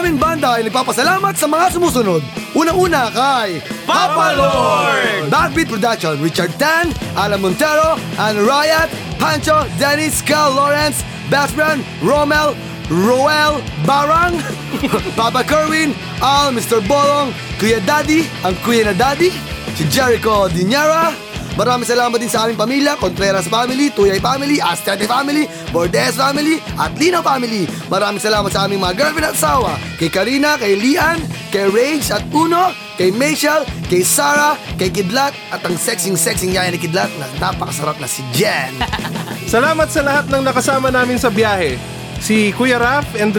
aming banda ay nagpapasalamat sa mga sumusunod. Unang-una kay Papa Lord! Backbeat Production, Richard Tan, Alan Montero, Anna Riot, Pancho, Dennis, Carl Lawrence, Bassbrand, Romel, Roel Barang, Papa Kerwin, Al, Mr. Bolong, Kuya Daddy, ang Kuya na Daddy, si Jericho Dinyara, Maraming salamat din sa aming pamilya, Contreras family, Tuyay family, Astrate family, Bordes family, at Lino family. Maraming salamat sa aming mga girlfriend at asawa, kay Karina, kay Lian, kay Rage at Uno, kay Michelle, kay Sarah, kay Kidlat, at ang sexing-sexing yaya ni Kidlat na napakasarap na si Jen. Salamat sa lahat ng nakasama namin sa biyahe. Si Kuya Raf and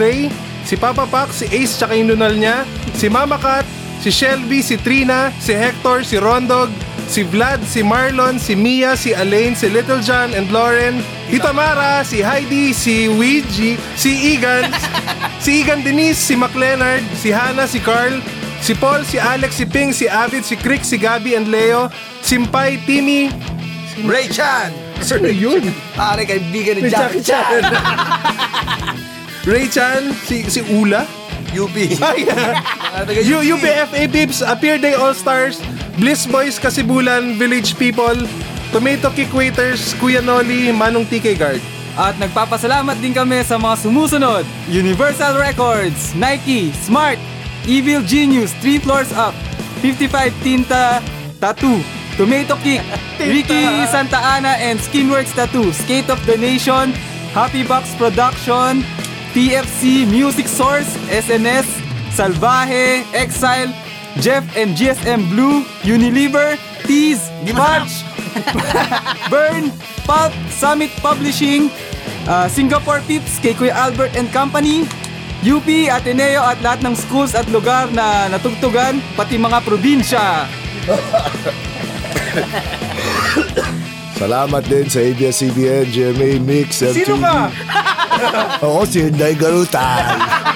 si Papa Pac, si Ace tsaka yung niya, si Mama Kat, si Shelby, si Trina, si Hector, si Rondog, si Vlad, si Marlon, si Mia, si Alain, si Little John and Lauren, Itamara, si Heidi, si Ouija, si Igan, si Igan Denise, si McLeonard, si Hannah, si Carl, si Paul, si Alex, si Ping, si Avid, si Crick, si Gabi and Leo, si Mpay, Timmy, Ray Chan! Saan na yun? Pare, kaibigan ni Jackie Jackie Chan. Ray Chan, si, si Ula, UP. Ay, U- UPFA Pips, Appear Day All-Stars, Bliss Boys Kasibulan, Village People, Tomato Kick Waiters, Kuya Noli, Manong TK Guard. At nagpapasalamat din kami sa mga sumusunod. Universal Records, Nike, Smart, Evil Genius, 3 floors up, 55 Tinta Tattoo, Tomato Kick, Ricky Santa Ana and Skinworks Tattoo, Skate of the Nation, Happy Box Production, TFC Music Source, SNS, Salvaje, Exile, Jeff and GSM Blue, Unilever, Tease, March, Burn, Pulp, Summit Publishing, uh, Singapore Pips, kay Kuya Albert and Company, UP, Ateneo at lahat ng schools at lugar na natugtugan, pati mga probinsya. Salamat din sa ABS-CBN, GMA Mix, MTV. Sino ka? Ako si Inday Garutan.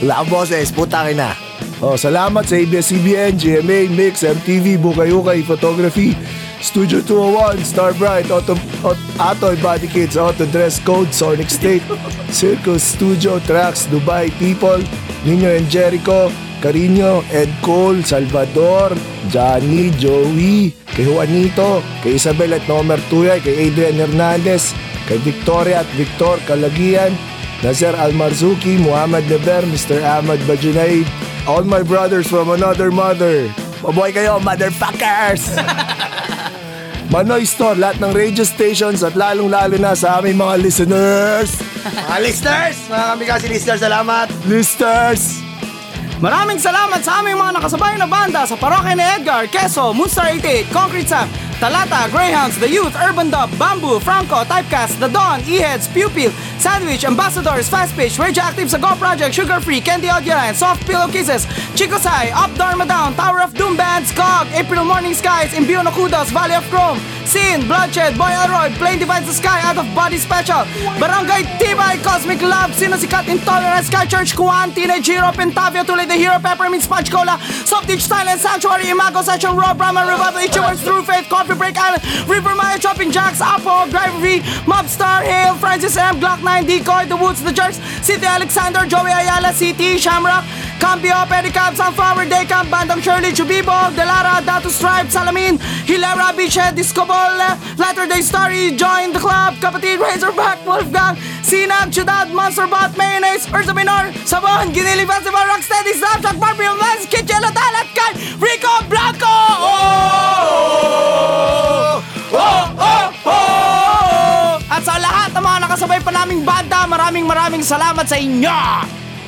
Wala kang boses, puta ka na. Oh, salamat sa ABS-CBN, GMA, Mix, MTV, Bukay-Ukay, Photography, Studio 201, Star Bright, Auto, Auto, Atoy, Body Kids, Auto Dress Code, Sonic State, Circus Studio, Tracks, Dubai, People, Nino and Jericho, Carino, Ed Cole, Salvador, Johnny, Joey, kay Juanito, kay Isabel at Nomer Tuyay, kay Adrian Hernandez, kay Victoria at Victor Kalagian, Nazar Almarzuki, Muhammad Never, Mr. Ahmad Bajunaid, all my brothers from another mother. Mabuhay kayo, motherfuckers! Manoy Store, lahat ng radio stations at lalong-lalo na sa aming mga listeners. Mga listeners, mga kami kasi listeners, salamat. Listeners! Maraming salamat sa aming mga nakasabay na banda sa parokya ni Edgar, Keso, Moonstar 88, Concrete Sam, Talata, Greyhounds, The Youth, Urban Dub, Bamboo, Franco, Typecast, The Dawn, E-Heads, Pupil, Sandwich, Ambassadors, Fast Pitch, Radioactive sa Go Project, Sugar Free, Candy Audio Line, Soft Pillow Kisses, Chico Sai, Up Dharma Down, Tower of Doom April Morning Skies, Imbio no Kudos, Valley of Chrome, Sin, Bloodshed, Boy Aroy, Plane Divides the Sky, Out of Body Special, Barangay Tibay, Cosmic Love, Sinasikat, Intolerance, Sky Church, Kuan, Teenage Hero, Pentavio, Tulay the Hero, Peppermint, Sponge Cola, Soft Ditch, Silent Sanctuary, Imago, Session, Raw, Brahma, Revival, Ichiwars, Through Faith, Coffee Break Island, River Maya, Chopping Jacks, Apo, Driver V, Mobstar, Hale, Francis M, Glock 9, Decoy, The Woods, The Jerks, City Alexander, Joey Ayala, City, Shamrock, Cambio, Pedicab, Sunflower, Daycamp, Bandang Shirley, Chubibo, Delara, Datu Stripe, Salamin, Hilera, Beachhead, Discobol, Latter Day Story, Join the Club, Kapatid, Razorback, Wolfgang, Sinag, Ciudad, Monster Bot, Mayonnaise, Ursa Minor, Sabon, Ginili Festival, Rocksteady, Snapchat, Barbie, Lens, Kitchen, Latal, at Rico Blanco! Oh! Oh! Oh! Oh! At sa lahat ng mga nakasabay pa naming banda, maraming maraming salamat sa inyo!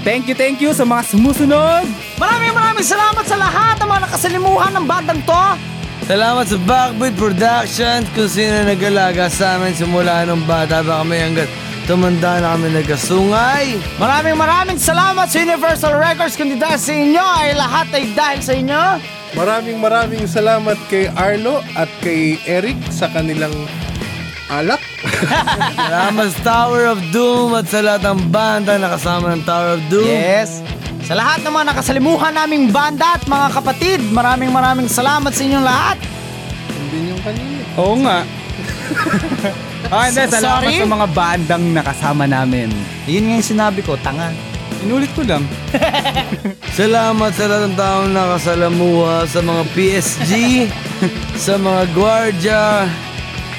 Thank you, thank you sa mga sumusunod. Maraming maraming salamat sa lahat ng mga nakasalimuhan ng bandang to. Salamat sa Backbeat Productions kung sino nag-alaga sa amin simula nung bata pa kami hanggat tumanda na kami nagkasungay. Maraming maraming salamat sa Universal Records. Kundi dahil sa inyo ay lahat ay dahil sa inyo. Maraming maraming salamat kay Arlo at kay Eric sa kanilang alak. Salamat sa Tower of Doom at sa lahat ng banda na kasama ng Tower of Doom. Yes. Sa lahat ng mga nakasalimuhan naming banda at mga kapatid, maraming maraming salamat sa inyong lahat. Hindi yung kanina. Oo nga. ah, hindi. S- Salamat sorry? sa mga bandang nakasama namin. Yun nga yung sinabi ko, tanga. Inulit ko lang. Salamat sa lahat ng taong nakasalamuha sa mga PSG, sa mga gwardiya,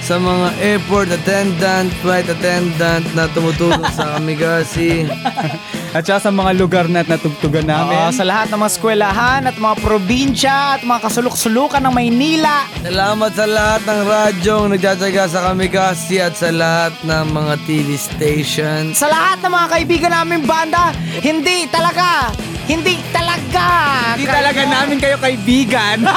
sa mga airport attendant, flight attendant na tumutulong sa Kamigasi. At saka sa mga lugar na natugtugan namin. Oo, sa lahat ng mga eskwelahan at mga probinsya at mga kasuluk-sulukan ng Maynila. Salamat sa lahat ng radyong nagtsatsaga sa Kamigasi at sa lahat ng mga TV stations. Sa lahat ng mga kaibigan naming banda, hindi talaga, hindi talaga. Hindi talaga namin kayo kaibigan.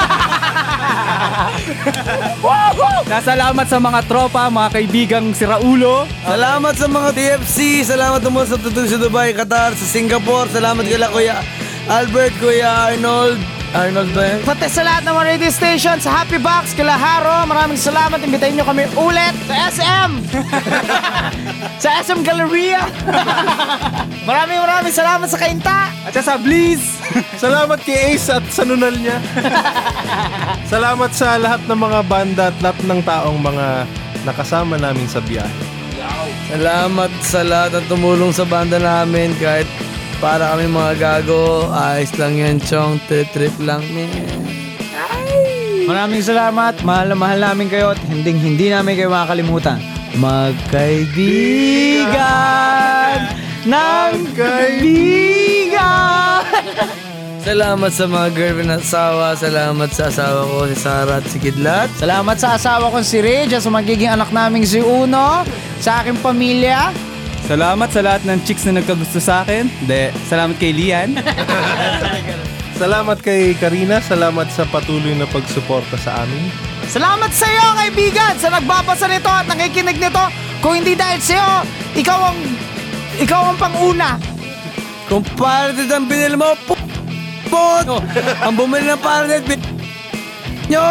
Nasalamat sa mga tropa, mga kaibigang si Raulo. Salamat sa mga TFC, salamat naman sa tutong sa Dubai, Qatar, sa Singapore, salamat kila Kuya Albert, Kuya Arnold. Arnold ba yan? Pati sa lahat ng mga radio station, sa Happy Box, kila Haro, maraming salamat. Imbitahin nyo kami ulit sa SM. sa SM Galleria. maraming maraming salamat sa Kainta. At sa Bliss. Salamat kay Ace at sa nunal niya. Salamat sa lahat ng mga banda at lahat ng taong mga nakasama namin sa biyahe. Salamat sa lahat ng tumulong sa banda namin kahit para kami mga gago. Ayos lang yan, chong. Trip-trip lang, man. Maraming salamat. Mahal na mahal namin kayo at hindi hindi namin kayo makakalimutan. Magkaibigan ng kaibigan. Salamat sa mga girlfriend at asawa. Salamat sa asawa ko, si Sarah at si Kidlat. Salamat sa asawa kong si at sa magiging anak naming si Uno, sa aking pamilya. Salamat sa lahat ng chicks na nagkagusto sa akin. De, salamat kay Lian. Salamat kay Karina, salamat sa patuloy na pagsuporta sa amin. Salamat sa iyo, kaibigan, sa nagbabasa nito at nakikinig nito. Kung hindi dahil sa iyo, ikaw ang ikaw ang panguna. Kung parated ang binili mo, p***! po! ang bumili ng parated, bin... Nyo!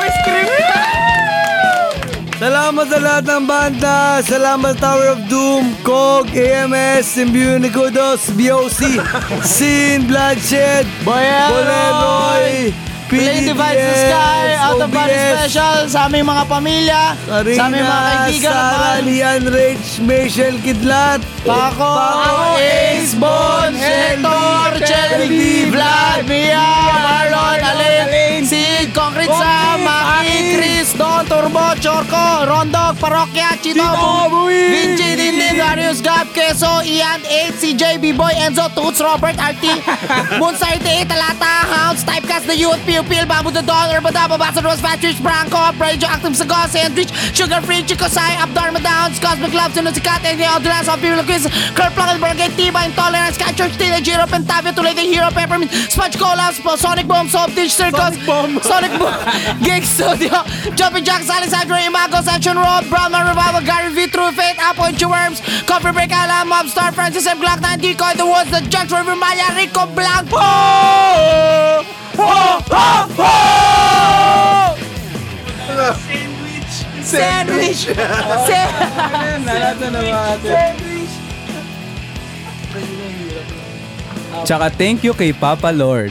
May script. Salamat sa lahat ng banda. Salamat Tower of Doom, KOG, AMS, Symbionic Kudos, BOC, Sin, Bloodshed, Boleroy, Play Divide the Sky, Out of Body Special sa aming mga pamilya, Karina, sa aming mga kaibigan na mahal. Lian, Rach, Michelle, Kidlat, Paco, Ace, Bon, Hector, Chelby, Vlad, Mia, Purbo, Chorco, Rondok, Parroquia, Citobung, Vinci, Dinding, Darius Gab, Queso, Ian, 8, CJ, B-Boy, Enzo, Toots, Robert, RT, Moonstar, 88, Talata, Hounds, Typecast, The Youth, Pio, Pil, Babu, The Don, Urban Dab, Ambassadors, Patrick, Branco, Radio, Active Sagos, Sandwich, Sugar Free, Chico Sai, Abdharma Downs, Cosmic Love, Sinusikat, Any Audrey, Some People Quiz, Kurt Plug, Barangay, Tiba, Intolerance, Cat Church, Tina, Giro, Pentavio, Tulay, The Hero, Peppermint, Sponge Cola, Sonic Boom, Soap Dish, Circus, Sonic Boom, Gig Studio, Jumping Jacks, Alexandra, Imago, Section Road, Brahma, Revival, Gary V, True Faith, Apple, Inch Worms, Coffee Break, Alam, Mobstar, Francis M. Glock, 9, Decoy, The Woods, The Judge, River Maya, Rico Blanco! Oh! Oh! Oh! Sandwich! Tsaka thank you kay Papa Lord.